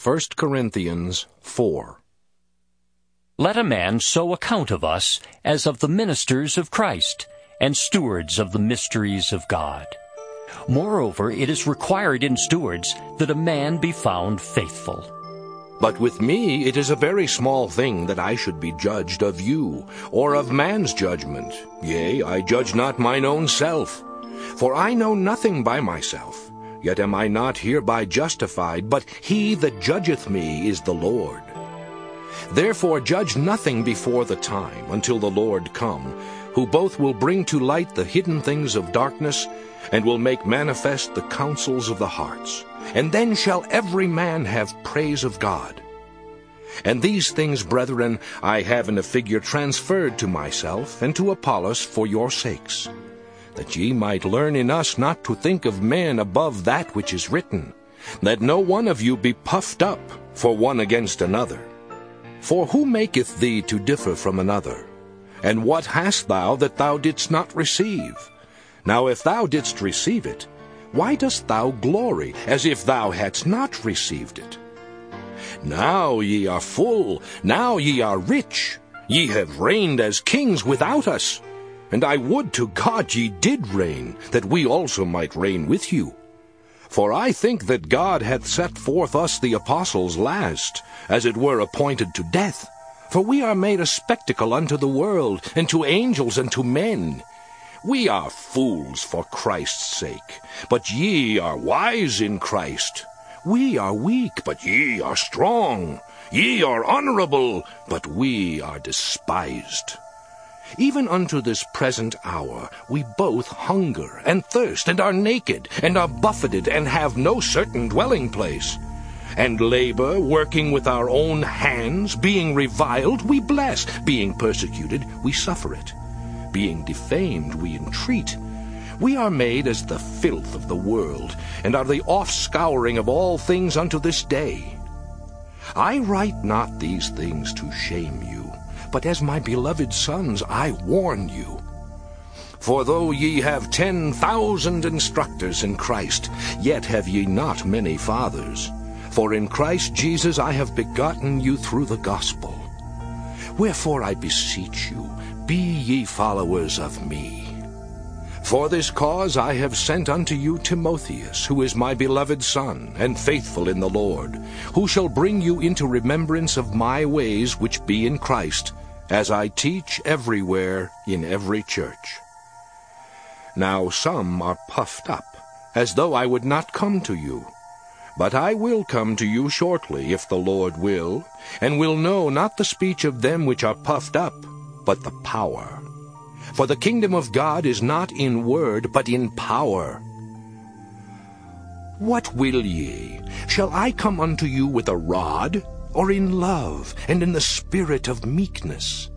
1 Corinthians 4 Let a man so account of us as of the ministers of Christ, and stewards of the mysteries of God. Moreover, it is required in stewards that a man be found faithful. But with me it is a very small thing that I should be judged of you, or of man's judgment. Yea, I judge not mine own self. For I know nothing by myself. Yet am I not hereby justified, but he that judgeth me is the Lord. Therefore judge nothing before the time, until the Lord come, who both will bring to light the hidden things of darkness, and will make manifest the counsels of the hearts. And then shall every man have praise of God. And these things, brethren, I have in a figure transferred to myself, and to Apollos for your sakes that ye might learn in us not to think of men above that which is written, that no one of you be puffed up for one against another. For who maketh thee to differ from another? And what hast thou that thou didst not receive? Now if thou didst receive it, why dost thou glory, as if thou hadst not received it? Now ye are full, now ye are rich, ye have reigned as kings without us. And I would to God ye did reign, that we also might reign with you. For I think that God hath set forth us the apostles last, as it were appointed to death. For we are made a spectacle unto the world, and to angels, and to men. We are fools for Christ's sake, but ye are wise in Christ. We are weak, but ye are strong. Ye are honorable, but we are despised. Even unto this present hour we both hunger and thirst, and are naked, and are buffeted, and have no certain dwelling place. And labor, working with our own hands, being reviled, we bless, being persecuted, we suffer it. Being defamed, we entreat. We are made as the filth of the world, and are the offscouring of all things unto this day. I write not these things to shame you but as my beloved sons I warn you. For though ye have ten thousand instructors in Christ, yet have ye not many fathers. For in Christ Jesus I have begotten you through the gospel. Wherefore I beseech you, be ye followers of me. For this cause I have sent unto you Timotheus, who is my beloved son, and faithful in the Lord, who shall bring you into remembrance of my ways which be in Christ, as I teach everywhere in every church. Now some are puffed up, as though I would not come to you. But I will come to you shortly, if the Lord will, and will know not the speech of them which are puffed up, but the power. For the kingdom of God is not in word, but in power. What will ye? Shall I come unto you with a rod? Or in love and in the spirit of meekness.